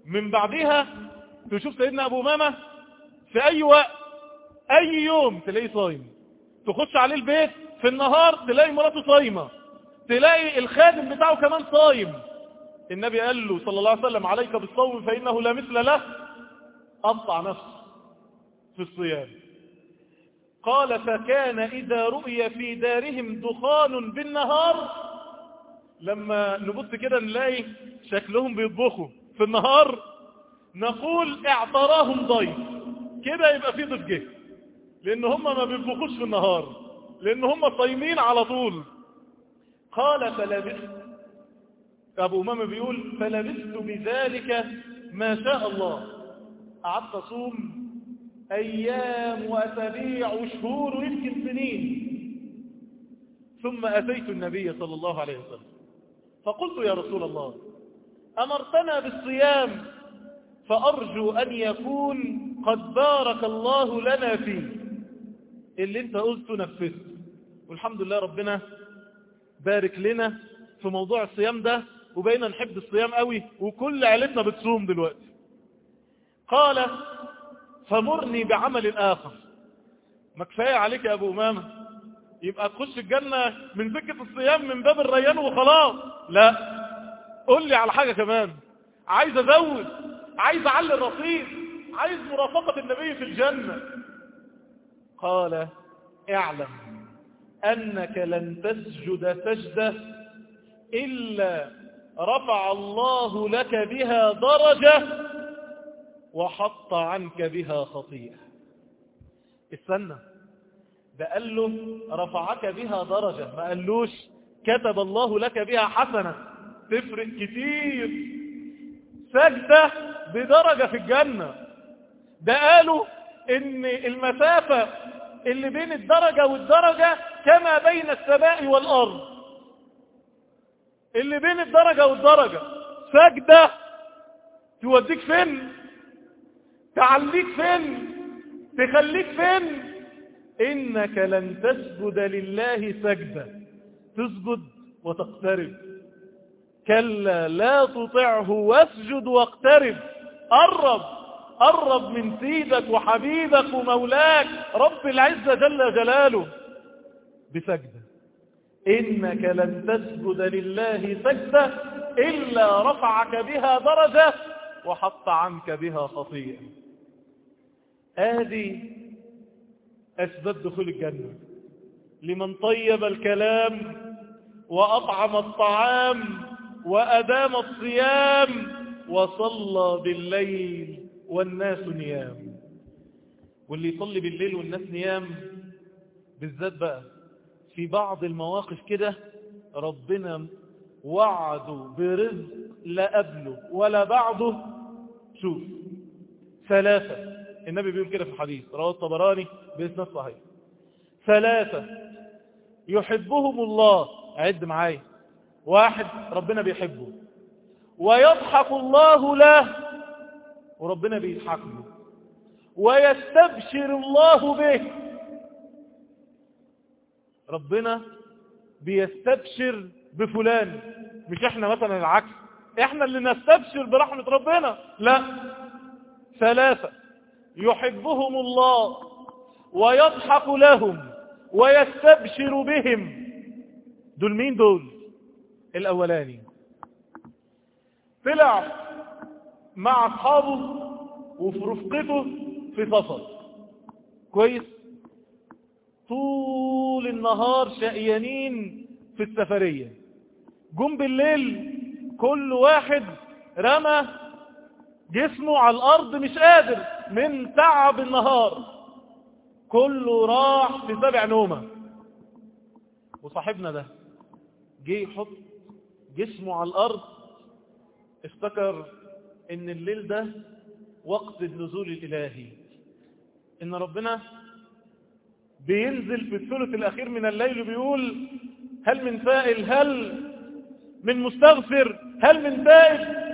من بعدها تشوف سيدنا أبو أمامة في أي وقت أي يوم تلاقيه صايم. تخش عليه البيت في النهار تلاقي مراته صايمة. تلاقي الخادم بتاعه كمان صايم. النبي قال له صلى الله عليه وسلم عليك بالصوم فإنه لا مثل له. قطع نفسه في الصيام. قال فكان إذا رؤي في دارهم دخان بالنهار. لما نبص كده نلاقي شكلهم بيطبخوا في النهار. نقول اعتراهم ضيف. كده يبقى في ضيف جه. لأن هم ما بيطبخوش في النهار. لأن هم صايمين على طول. قال فلبثت. أبو أمامة بيقول فلبثت بذلك ما شاء الله. قعدت أصوم أيام وأسابيع وشهور ويمكن سنين. ثم أتيت النبي صلى الله عليه وسلم. فقلت يا رسول الله أمرتنا بالصيام فأرجو أن يكون قد بارك الله لنا فيه. اللي انت قلته نفذت. والحمد لله ربنا بارك لنا في موضوع الصيام ده وبقينا نحب الصيام قوي وكل عيلتنا بتصوم دلوقتي. قال فمرني بعمل آخر. ما كفاية عليك يا أبو أمامة. يبقى تخش الجنة من سكة الصيام من باب الريان وخلاص. لا. قول لي على حاجة كمان. عايز أزود. عايز أعلي الرصيد. عايز مرافقة النبي في الجنة. قال اعلم أنك لن تسجد سجدة إلا رفع الله لك بها درجة وحط عنك بها خطيئة. استنى. ده قال له رفعك بها درجة. ما قالوش كتب الله لك بها حسنة. تفرق كتير. سجدة بدرجة في الجنة. ده قالوا إن المسافة اللي بين الدرجة والدرجة كما بين السماء والأرض. اللي بين الدرجة والدرجة. سجدة توديك فين؟ تعليك فين؟ تخليك فين؟ إنك لن تسجد لله سجدة. تسجد وتقترب. كلا لا تطعه واسجد واقترب. قرب. قرب من سيدك وحبيبك ومولاك رب العزة جل جلاله بسجدة. إنك لن تسجد لله سجدة إلا رفعك بها درجة وحط عنك بها خطيئة. هذه أسباب دخول الجنة. لمن طيب الكلام وأطعم الطعام وأدام الصيام وصلى بالليل والناس نيام. واللي يصلي بالليل والناس نيام بالذات بقى في بعض المواقف كده ربنا وعده برزق لا قبله ولا بعده. شوف ثلاثة. النبي بيقول كده في الحديث رواه الطبراني بإسناد صحيح. ثلاثة يحبهم الله. عد معايا. واحد ربنا بيحبه. ويضحك الله له وربنا بيضحك له ويستبشر الله به. ربنا بيستبشر بفلان. مش إحنا مثلا العكس. إحنا اللي نستبشر برحمة ربنا. لا. ثلاثة يحبهم الله ويضحك لهم ويستبشر بهم. دول مين دول؟ الأولاني. طلع مع أصحابه وفي رفقته في سفر كويس؟ طول النهار شقيانين في السفرية. جم بالليل كل واحد رمى جسمه على الأرض مش قادر من تعب النهار. كله راح في سبع نومة. وصاحبنا ده جه يحط جسمه على الأرض. افتكر إن الليل ده وقت النزول الإلهي. إن ربنا بينزل في الثلث الأخير من الليل وبيقول هل من سائل هل من مستغفر هل من تائب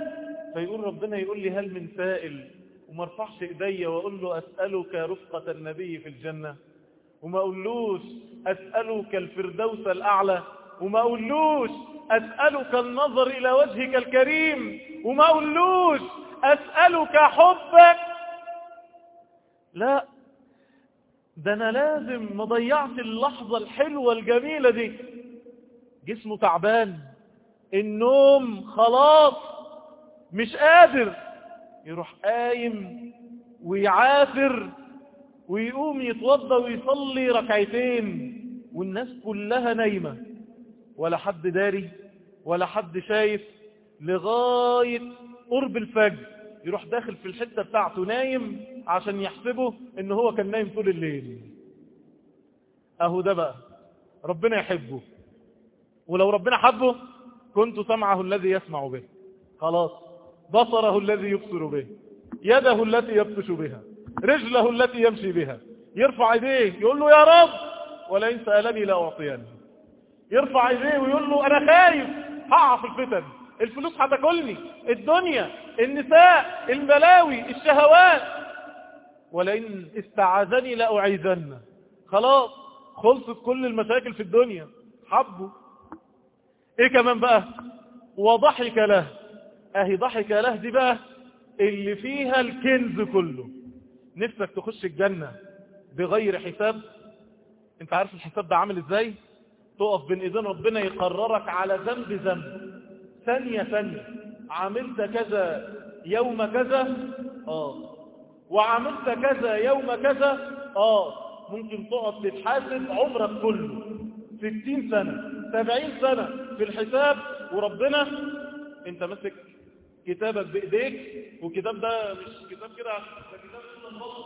فيقول ربنا يقول لي هل من سائل وما ارفعش ايديا واقول له أسألك رفقة النبي في الجنة؟ وما اقولوش أسألك الفردوس الأعلى. وما اقولوش أسألك النظر إلى وجهك الكريم. وما اقولوش أسألك حبك. لا ده أنا لازم ما ضيعش اللحظة الحلوة الجميلة دي. جسمه تعبان. النوم خلاص. مش قادر يروح قايم ويعافر ويقوم يتوضى ويصلي ركعتين والناس كلها نايمة ولا حد داري ولا حد شايف لغاية قرب الفجر يروح داخل في الحتة بتاعته نايم عشان يحسبه إن هو كان نايم طول الليل. أهو ده بقى ربنا يحبه ولو ربنا حبه كنت سمعه الذي يسمع به. خلاص. بصره الذي يبصر به يده التي يبطش بها رجله التي يمشي بها يرفع ايديه يقول له يا رب ولئن سألني لأعطيني يرفع ايديه ويقول له أنا خايف هقع في الفتن. الفلوس هتاكلني الدنيا النساء البلاوي الشهوات. ولئن استعاذني لأعيذن خلاص خلصت كل المشاكل في الدنيا. حبه. إيه كمان بقى؟ وضحك له. أهي ضحك له دي بقى اللي فيها الكنز كله. نفسك تخش الجنة بغير حساب؟ أنت عارف الحساب ده عامل إزاي؟ تقف بين إيدين ربنا يقررك على ذنب ذنب. ثانية ثانية. عملت كذا يوم كذا؟ آه. وعملت كذا يوم كذا؟ آه. ممكن تقعد تتحاسب عمرك كله. ستين سنة سبعين سنة في الحساب وربنا أنت ماسك كتابك بإيديك والكتاب ده مش كتاب كده ده كتاب كده البطل.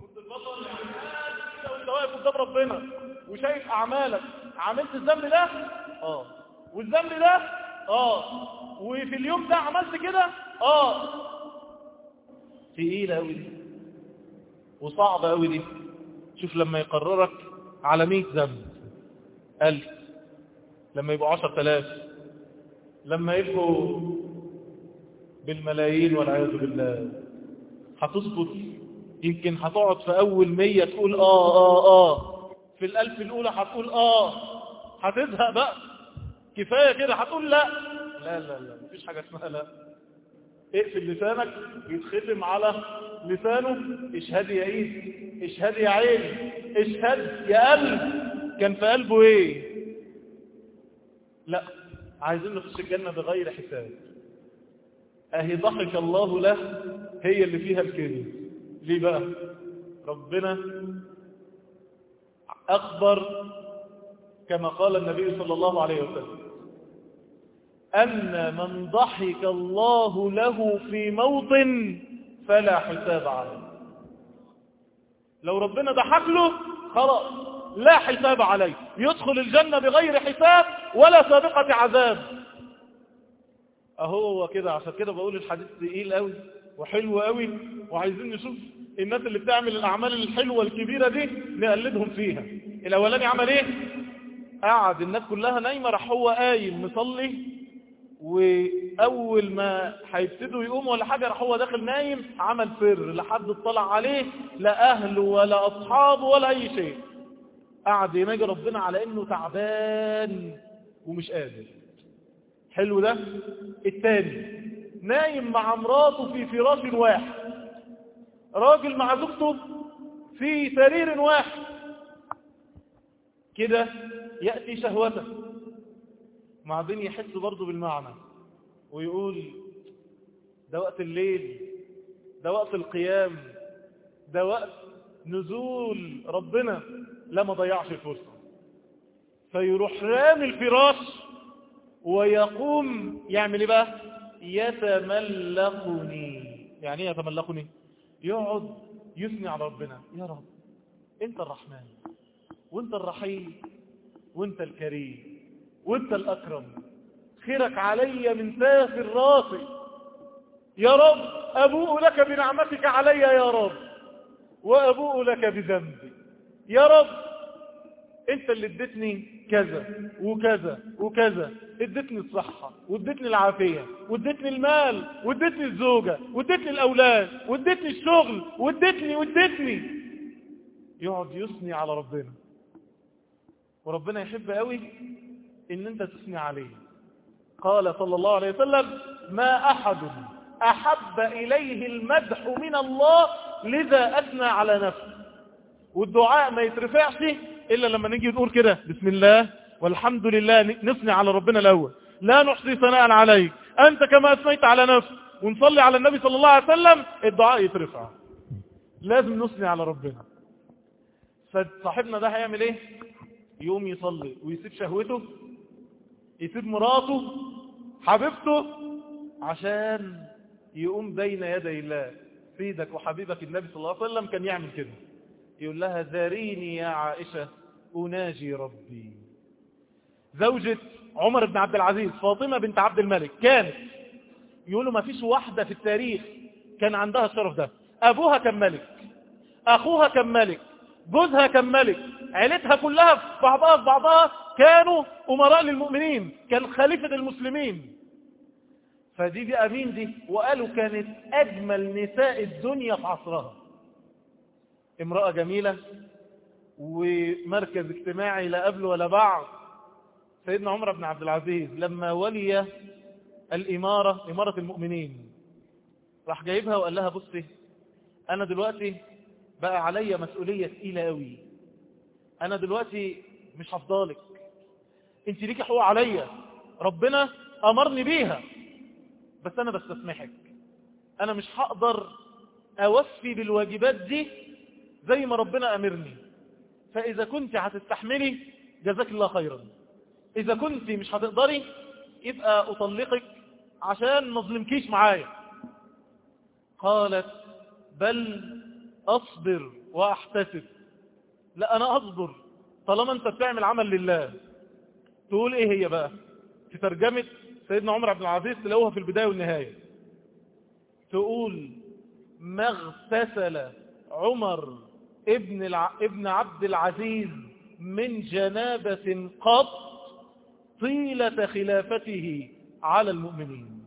كنت البطل كده وانت واقف قدام ربنا وشايف أعمالك. عملت الذنب ده؟ آه. والذنب ده؟ آه. وفي اليوم ده عملت كده؟ آه. تقيلة قوي دي وصعبة قوي دي. شوف لما يقررك على 100 ذنب ألف. لما يبقوا عشر تلاف لما يبقوا بالملايين والعياذ بالله. هتظبط يمكن هتقعد في أول مية تقول آه آه آه. في الألف الأولى هتقول آه. هتزهق بقى. كفاية كده. هتقول لا. لا لا لا. مفيش حاجة اسمها لا. اقفل لسانك يتختم على لسانه. اشهد يا ايد اشهد يا عين. اشهد يا قلب. كان في قلبه إيه؟ لا. عايزين نخش الجنة بغير حساب. أهي ضحك الله له هي اللي فيها الكلمة ليه بقى؟ ربنا أخبر كما قال النبي صلى الله عليه وسلم أن من ضحك الله له في موطن فلا حساب عليه. لو ربنا ضحك له خلاص لا حساب عليه. يدخل الجنة بغير حساب ولا سابقة عذاب. أهو كده عشان كده بقول الحديث تقيل قوي وحلو قوي وعايزين نشوف الناس اللي بتعمل الأعمال الحلوة الكبيرة دي نقلدهم فيها. الأولاني عمل إيه؟ قعد الناس كلها نايمة راح هو قايم مصلي اول ما هيبتدوا يقوموا ولا حاجة راح هو داخل نايم عمل فر لحد اطلع عليه لا اهله ولا اصحابه ولا أي شيء. قعد يناجي ربنا على إنه تعبان ومش قادر. حلو ده. التاني نايم مع مراته في فراش واحد. راجل مع زوجته في سرير واحد. كده يأتي شهوته. بعدين يحس برضه بالمعنى ويقول ده وقت الليل ده وقت القيام ده وقت نزول ربنا. لا ما ضيعش الفرصة. فيروح رامي الفراش ويقوم يعمل إيه بقى؟ يتملقني. يعني إيه يتملقني؟ يقعد يثني على ربنا. يا رب أنت الرحمن وأنت الرحيم وأنت الكريم وأنت الأكرم. خيرك علي من سافر راسي يا رب أبوء لك بنعمتك علي يا رب وأبوء لك بذنبي. يا رب انت اللي اديتني كذا وكذا وكذا اديتني الصحة واديتني العافية واديتني المال واديتني الزوجة واديتني الأولاد واديتني الشغل واديتني واديتني. يقعد يثني على ربنا. وربنا يحب قوي إن أنت تثني عليه. قال صلى الله عليه وسلم ما أحد أحب إليه المدح من الله لذا أثنى على نفسه. والدعاء ما يترفعش إلا لما نيجي نقول كده بسم الله والحمد لله نثني على ربنا الأول. لا نحصي ثناء عليك. أنت كما أثنيت على نفسك. ونصلي على النبي صلى الله عليه وسلم الدعاء يترفع. لازم نثني على ربنا. فصاحبنا ده هيعمل إيه؟ يقوم يصلي ويسيب شهوته يسيب مراته حبيبته عشان يقوم بين يدي الله سيدك وحبيبك النبي صلى الله عليه وسلم كان يعمل كده. يقول لها ذريني يا عائشة. أناجي ربي. زوجة عمر بن عبد العزيز فاطمة بنت عبد الملك كانت يقولوا ما فيش واحدة في التاريخ كان عندها الشرف ده. أبوها كان ملك أخوها كان ملك جوزها كان ملك عيلتها كلها في بعضها في بعضها كانوا أمراء للمؤمنين كان خليفة المسلمين. فدي دي أمين دي وقالوا كانت أجمل نساء الدنيا في عصرها. امرأة جميلة ومركز اجتماعي لا قبل ولا بعد. سيدنا عمر بن عبد العزيز لما ولي الإمارة إمارة المؤمنين راح جايبها وقال لها بصي أنا دلوقتي بقى عليا مسؤولية تقيلة قوي. أنا دلوقتي مش هفضلك. انت ليكي حقوق عليا. ربنا أمرني بيها. بس أنا بستسمحك. أنا مش هقدر أوفي بالواجبات دي زي ما ربنا أمرني. فإذا كنت هتستحملي جزاك الله خيرا. إذا كنت مش هتقدري يبقى أطلقك عشان ما ظلمكيش معايا. قالت بل أصبر وأحتسب. لا أنا أصبر. طالما أنت بتعمل عمل لله. تقول إيه هي بقى؟ في ترجمة سيدنا عمر عبد العزيز تلاقوها في البداية والنهاية. تقول ما اغتسل عمر ابن, الع... ابن عبد العزيز من جنابة قط طيلة خلافته على المؤمنين.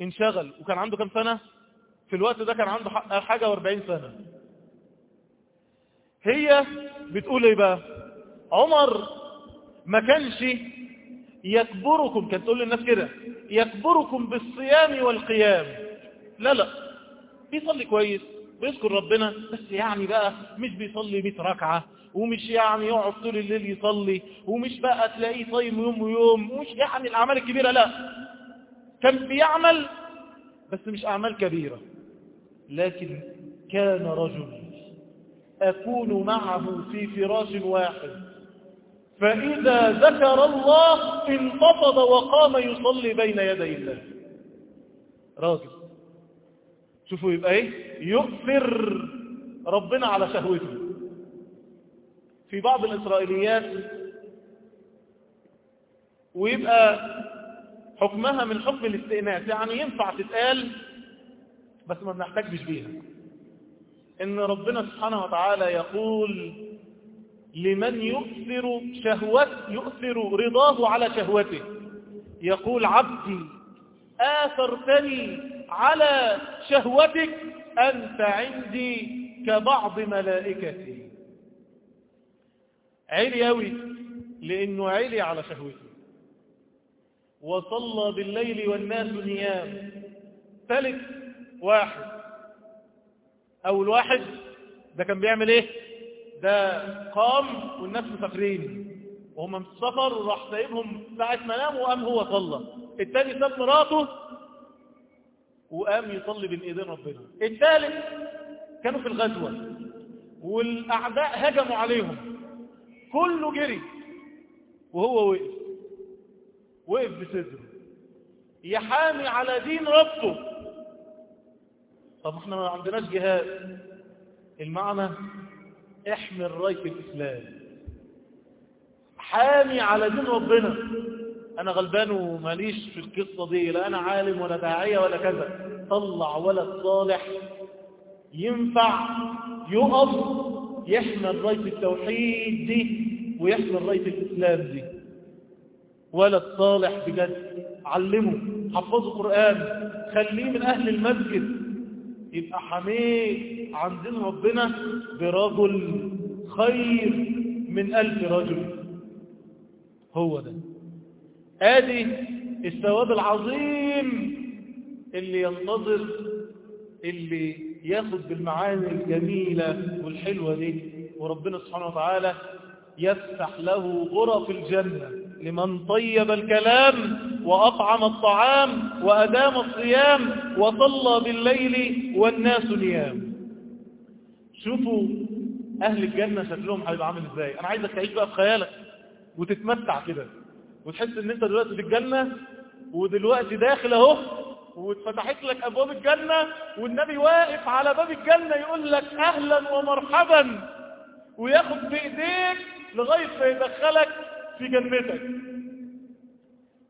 انشغل. وكان عنده كم سنة؟ في الوقت ده كان عنده حاجة وأربعين سنة. هي بتقول إيه بقى؟ عمر ما كانش يكبركم. كانت تقول للناس كده يكبركم بالصيام والقيام. لا لا. بيصلي كويس. بيذكر ربنا بس يعني بقى مش بيصلي 100 ركعة ومش يعني يقعد طول الليل يصلي ومش بقى تلاقيه صايم يوم ويوم ومش يعني الأعمال الكبيرة لا. كان بيعمل بس مش أعمال كبيرة. لكن كان رجل أكون معه في فراش واحد. فإذا ذكر الله انتفض وقام يصلي بين يدي الله. راجل. شوفوا يبقى إيه؟ يؤثر ربنا على شهوته. في بعض الإسرائيليات ويبقى حكمها من حكم الاستئناس يعني ينفع تتقال بس ما بنحتاجش بيها. إن ربنا سبحانه وتعالى يقول لمن يؤثر شهوته يؤثر رضاه على شهوته. يقول عبدي آثرتني على شهوتك أنت عندي كبعض ملائكتي. عيلي أوي لأنه عيلي على شهوتي. وصلى بالليل والناس نيام. ثالث واحد. أول واحد ده كان بيعمل إيه؟ ده قام والناس مسافرين. وهم في السفر وراح سايبهم ساعة ما ناموا وقام هو صلى. التاني ساب مراته وقام يصلي بين ايدين ربنا. الثالث كانوا في الغزوة. والأعداء هجموا عليهم. كله جري. وهو وقف. وقف بصدره. يحامي على دين ربه. طب إحنا ما عندناش جهاد. المعنى احمل راية الإسلام. حامي على دين ربنا. أنا غلبان وماليش في القصة دي لا أنا عالم ولا داعية ولا كذا. طلع ولد صالح ينفع يقف يحمل راية التوحيد دي ويحمل راية الإسلام دي. ولد صالح بجد علمه حفظه قرآن خليه من أهل المسجد. يبقى حميه عن دين ربنا برجل خير من ألف رجل. هو ده. ادي الثواب العظيم اللي ينتظر اللي ياخد بالمعاني الجميلة والحلوة دي وربنا سبحانه وتعالى يفتح له غرف الجنة لمن طيب الكلام وأطعم الطعام وأدام الصيام وصلى بالليل والناس نيام. شوفوا أهل الجنة شكلهم هيبقى عامل إزاي. أنا عايزك تعيش بقى في خيالك وتتمتع كده. وتحس إن أنت دلوقتي في الجنة ودلوقتي داخل أهو واتفتحت لك أبواب الجنة والنبي واقف على باب الجنة يقول لك أهلا ومرحبا وياخد بإيديك لغاية ما يدخلك في جنتك.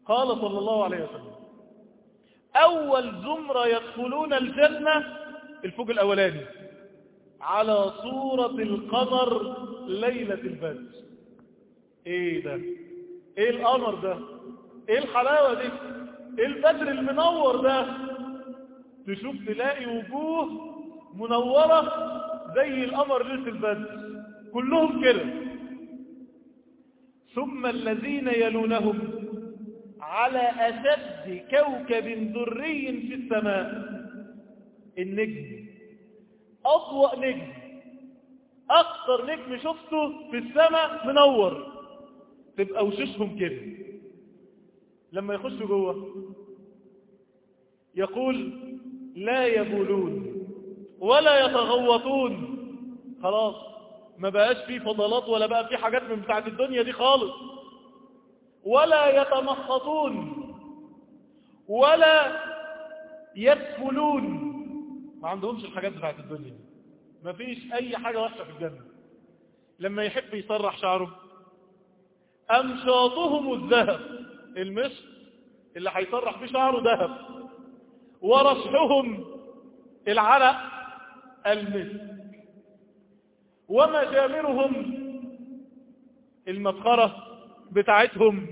قال صلى الله عليه وسلم أول زمرة يدخلون الجنة الفوق الأولاني على صورة القمر ليلة البدر. إيه ده؟ إيه القمر ده؟ إيه الحلاوة دي؟ إيه البدر المنور ده؟ تشوف تلاقي وجوه منورة زي القمر ليلة البدر. كلهم كده. ثم الذين يلونهم على أشد كوكب دري في السماء. النجم. أضوأ نجم. أكثر نجم شفته في السماء منور. تبقى وشوشهم كده. لما يخشوا جوه يقول لا يبولون ولا يتغوطون. خلاص ما بقاش فيه فضلات ولا بقى فيه حاجات من بتاعت الدنيا دي خالص. ولا يتمخطون ولا يدخلون ما عندهمش الحاجات بتاعت الدنيا ما فيش أي حاجة وحشة في الجنة. لما يحب يسرح شعره أمشاطهم الذهب؟ المشط اللي هيصرح بيه شعره ذهب. ورشحهم العرق المسك ومجامرهم المفخرة بتاعتهم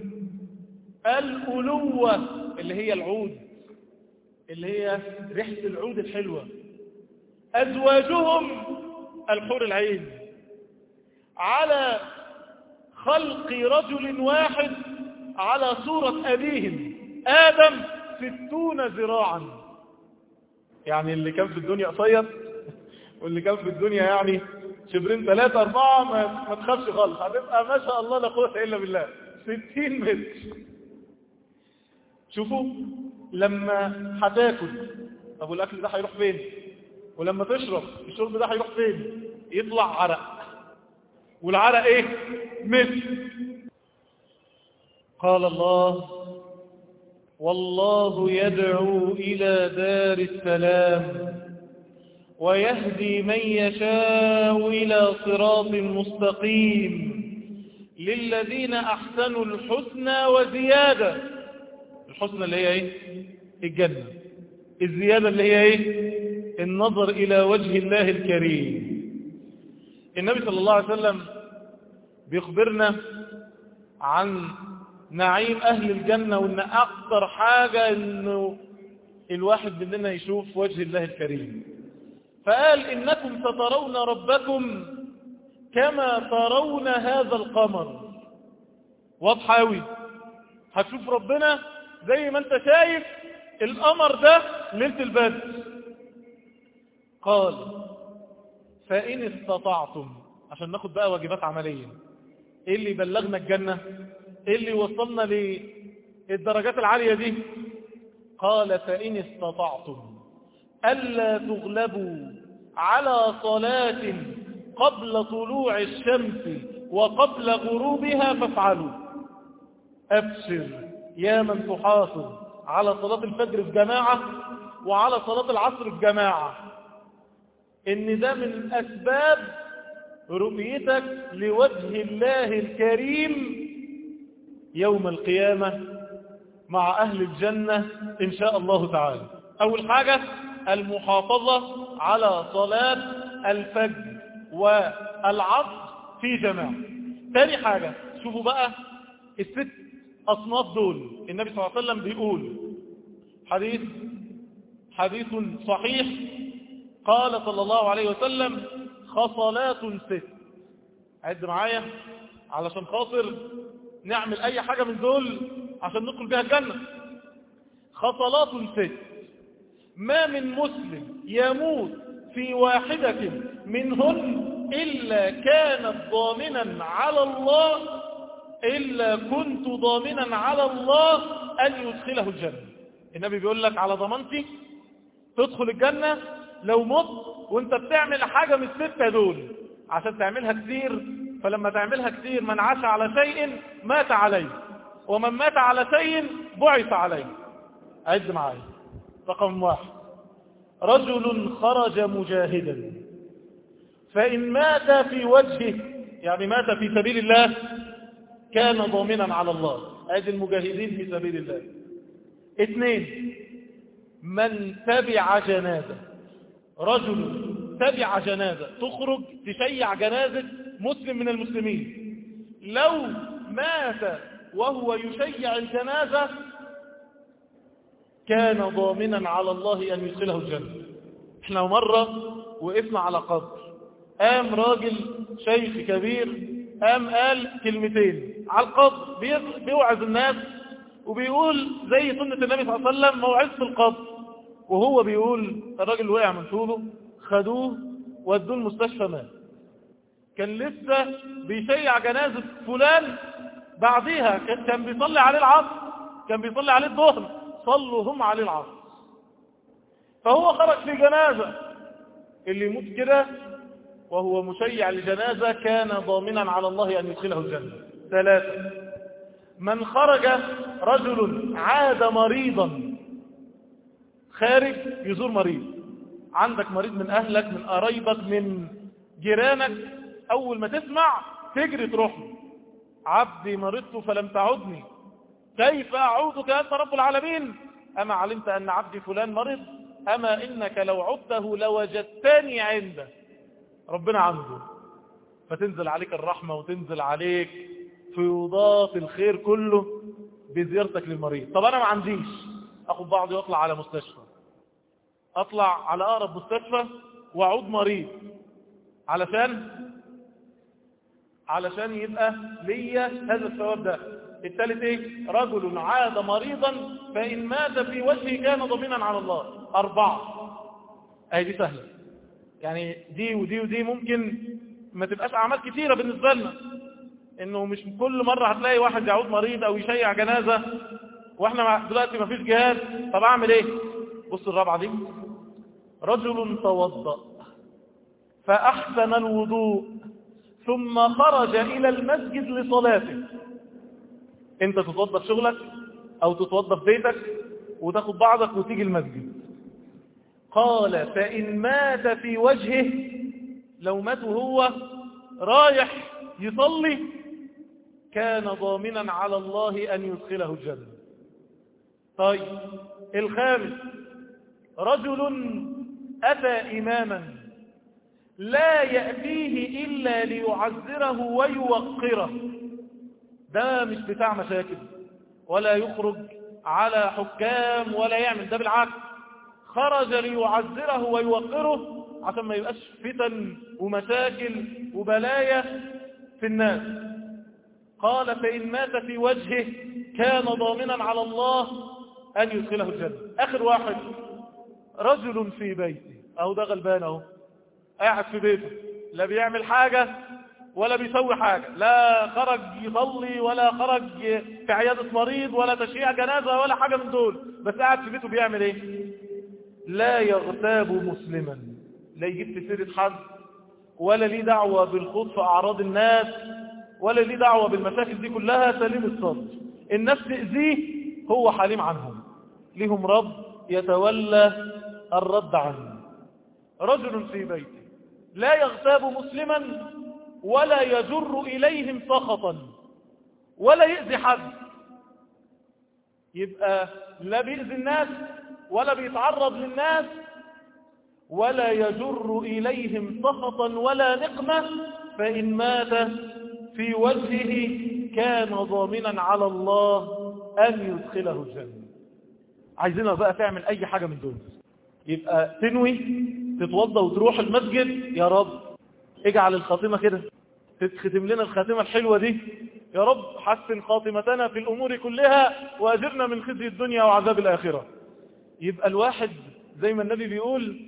الألوة اللي هي العود اللي هي ريحة العود الحلوة. أزواجهم الحور العين. على خلق رجل واحد على صورة أبيهم آدم ستون ذراعا. يعني اللي كان في الدنيا قصير واللي كان في الدنيا يعني شبرين ثلاثة أربعة ما, تخافش خالص. هتبقى ما شاء الله لا قوة إلا بالله. ستين متر. شوفوا لما هتاكل طب والأكل ده هيروح فين؟ ولما تشرب الشرب ده هيروح فين؟ يطلع عرق. والعرق إيه؟ مثل قال الله والله يدعو إلى دار السلام ويهدي من يشاء إلى صراط مستقيم للذين أحسنوا الحسنى وزيادة. الحسنى اللي هي إيه؟ الجنة. الزيادة اللي هي إيه؟ النظر إلى وجه الله الكريم. النبي صلى الله عليه وسلم بيخبرنا عن نعيم أهل الجنة وإن أكثر حاجة إنه الواحد مننا يشوف وجه الله الكريم. فقال إنكم سترون ربكم كما ترون هذا القمر. واضحة أوي. هتشوف ربنا زي ما أنت شايف القمر ده ليلة البدر قال فإن استطعتم عشان ناخد بقى واجبات عملية إيه اللي بلغنا الجنة؟ إيه اللي وصلنا للدرجات العالية دي؟ قال فإن استطعتم ألا تغلبوا على صلاة قبل طلوع الشمس وقبل غروبها فافعلوا. أبشر يا من تحافظ على صلاة الفجر في جماعة وعلى صلاة العصر في جماعة إن ده من أسباب رؤيتك لوجه الله الكريم يوم القيامة مع أهل الجنة إن شاء الله تعالى. أول حاجة المحافظة على صلاة الفجر والعصر في جماعة. تاني حاجة شوفوا بقى الست أصناف دول. النبي صلى الله عليه وسلم بيقول حديث حديث صحيح قال صلى الله عليه وسلم خصلات ست. عد معايا علشان خاطر نعمل أي حاجة من دول عشان ندخل بها الجنة. خصلات ست. ما من مسلم يموت في واحدة منهن إلا كانت ضامنا على الله إلا كنت ضامنا على الله أن يدخله الجنة. النبي بيقول لك على ضمانتي تدخل الجنة لو مت وانت بتعمل حاجة من الستة دول عشان تعملها كتير فلما تعملها كتير من عاش على شيء مات عليه ومن مات على شيء بعث عليه. عد معايا. رقم واحد. رجل خرج مجاهدا. فإن مات في وجهه يعني مات في سبيل الله كان ضامنا على الله. ادي المجاهدين في سبيل الله. اثنين. من تبع جنازة. رجل تبع جنازة تخرج تشيع جنازة مسلم من المسلمين. لو مات وهو يشيع الجنازة كان ضامنا على الله أن يدخله الجنة. إحنا مرة وقفنا على قبر. قام راجل شيخ كبير قام قال كلمتين. على القبر بيوعظ الناس وبيقول زي سنة النبي صلى الله عليه وسلم موعظة القبر. وهو بيقول الراجل وقع من طوله خدوه ودوه المستشفى مات. كان لسه بيشيع جنازة فلان بعديها كان بيصلي عليه العصر كان بيصلي عليه الظهر صلوا هم عليه العصر. فهو خرج في جنازة. اللي يموت كده وهو مشيع لجنازة كان ضامنا على الله أن يدخله الجنة. ثلاثة. من خرج رجل عاد مريضا. خارج يزور مريض. عندك مريض من أهلك من قرايبك من جيرانك أول ما تسمع تجري تروح. له عبدي مرضت فلم تعدني. كيف أعودك أنت رب العالمين؟ أما علمت أن عبدي فلان مرض أما إنك لو عدته لوجدتني عنده. ربنا عنده. فتنزل عليك الرحمة وتنزل عليك فيوضات الخير كله بزيارتك للمريض. طب أنا ما عنديش. أخذ بعضي وأطلع على مستشفى. أطلع على أقرب مستشفى وأعود مريض. علشان؟ علشان يبقى ليا هذا الثواب ده. الثالث إيه؟ رجل عاد مريضا فإن مات في وجهه كان ضمينا على الله. أربعة. أهي دي سهلة. يعني دي ودي ودي ممكن ما تبقاش أعمال كتيرة بالنسبة لنا. إنه مش كل مرة هتلاقي واحد يعود مريض أو يشيع جنازة. وإحنا دلوقتي ما فيش جهاز طب أعمل إيه؟ بص الرابعة دي. رجل توضأ فأحسن الوضوء ثم خرج إلى المسجد لصلاته. أنت تتوضى في شغلك أو تتوضى في بيتك وتاخد بعضك وتيجي المسجد. قال فإن مات في وجهه لو مات وهو رايح يصلي كان ضامنا على الله أن يدخله الجنة. طيب الخامس رجل أتى إماما لا يأتيه إلا ليعذره ويوقره. ده مش بتاع مشاكل ولا يخرج على حكام ولا يعمل ده بالعكس. خرج ليعزره ويوقره عشان ما يبقاش فتن ومشاكل وبلايا في الناس. قال فإن مات في وجهه كان ضامنا على الله أن يدخله الجنة. آخر واحد. رجل في بيته. أهو ده غلبان أهو. قاعد في بيته. لا بيعمل حاجة ولا بيسوي حاجة. لا خرج يصلي ولا خرج في عيادة مريض ولا تشييع جنازة ولا حاجة من دول. بس قاعد في بيته بيعمل إيه؟ لا يغتاب مسلما. لا يجيب في سيرة حد. ولا ليه دعوة بالخوض في أعراض الناس. ولا ليه دعوة بالمشاكل دي كلها سليم الصدر الناس تأذيه هو حليم عنهم. لهم رب يتولى الرد عنه. رجل في بيته. لا يغتاب مسلما ولا يجر إليهم سخطا ولا يأذي حد. يبقى لا بيأذي الناس ولا بيتعرض للناس ولا يجر إليهم سخطا ولا نقمة فإن مات في وجهه كان ضامنا على الله أن يدخله الجنة. عايزينها بقى تعمل أي حاجة من دول. يبقى تنوي تتوضى وتروح المسجد. يا رب اجعل الخاتمة كده تختم لنا الخاتمة الحلوة دي. يا رب حسن خاتمتنا في الأمور كلها وأجرنا من خزي الدنيا وعذاب الآخرة. يبقى الواحد زي ما النبي بيقول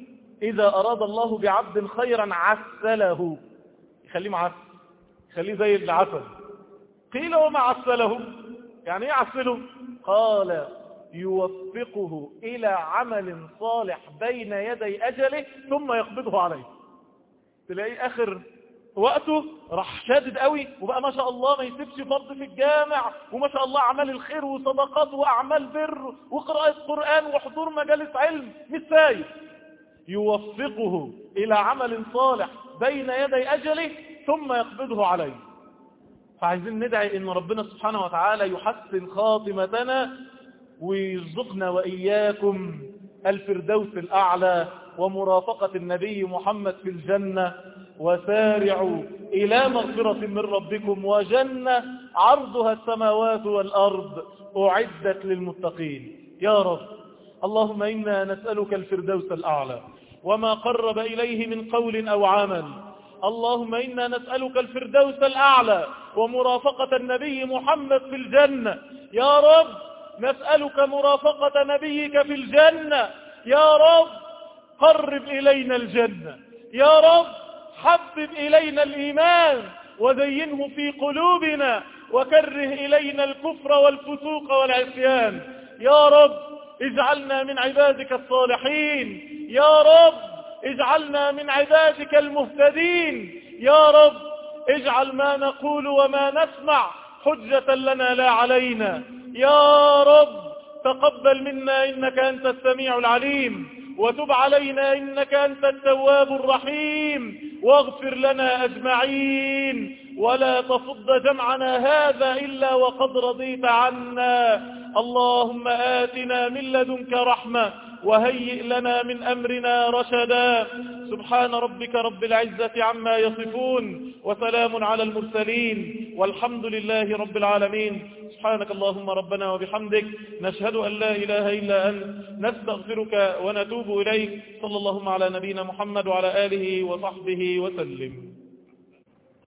إذا أراد الله بعبد خيرا عسله. يخليه معسل يخليه زي العسل. قيل وما عسله؟ يعني إيه عسله؟ قال يوفقه إلى عمل صالح بين يدي أجله ثم يقبضه عليه. تلاقيه آخر وقته راح شادد قوي وبقى ما شاء الله ما يسيبش فرض في الجامع وما شاء الله أعمال الخير وصدقات وأعمال بر وقراءة قرآن وحضور مجالس علم. مش يوفقه إلى عمل صالح بين يدي أجله ثم يقبضه عليه. فعايزين ندعي إن ربنا سبحانه وتعالى يحسن خاتمتنا ويرزقنا وإياكم الفردوس الأعلى ومرافقة النبي محمد في الجنة. وسارعوا إلى مغفرة من ربكم وجنة عرضها السماوات والأرض أعدت للمتقين. يا رب اللهم إنا نسألك الفردوس الأعلى وما قرب إليه من قول أو عمل. اللهم إنا نسألك الفردوس الأعلى ومرافقة النبي محمد في الجنة. يا رب نسألك مرافقة نبيك في الجنة. يا رب قرب إلينا الجنة. يا رب حبب إلينا الإيمان وزينه في قلوبنا وكره إلينا الكفر والفسوق والعصيان. يا رب اجعلنا من عبادك الصالحين. يا رب اجعلنا من عبادك المهتدين. يا رب اجعل ما نقول وما نسمع حجة لنا لا علينا. يا رب تقبل منا إنك أنت السميع العليم وتب علينا إنك أنت التواب الرحيم واغفر لنا أجمعين. ولا تفض جمعنا هذا إلا وقد رضيت عنا. اللهم آتنا من لدنك رحمة وهيئ لنا من أمرنا رشدا. سبحان ربك رب العزة عما يصفون وسلام على المرسلين. والحمد لله رب العالمين. سبحانك اللهم ربنا وبحمدك. نشهد أن لا إله إلا أنت. نستغفرك ونتوب إليك. صلى اللهم على نبينا محمد وعلى آله وصحبه وسلم.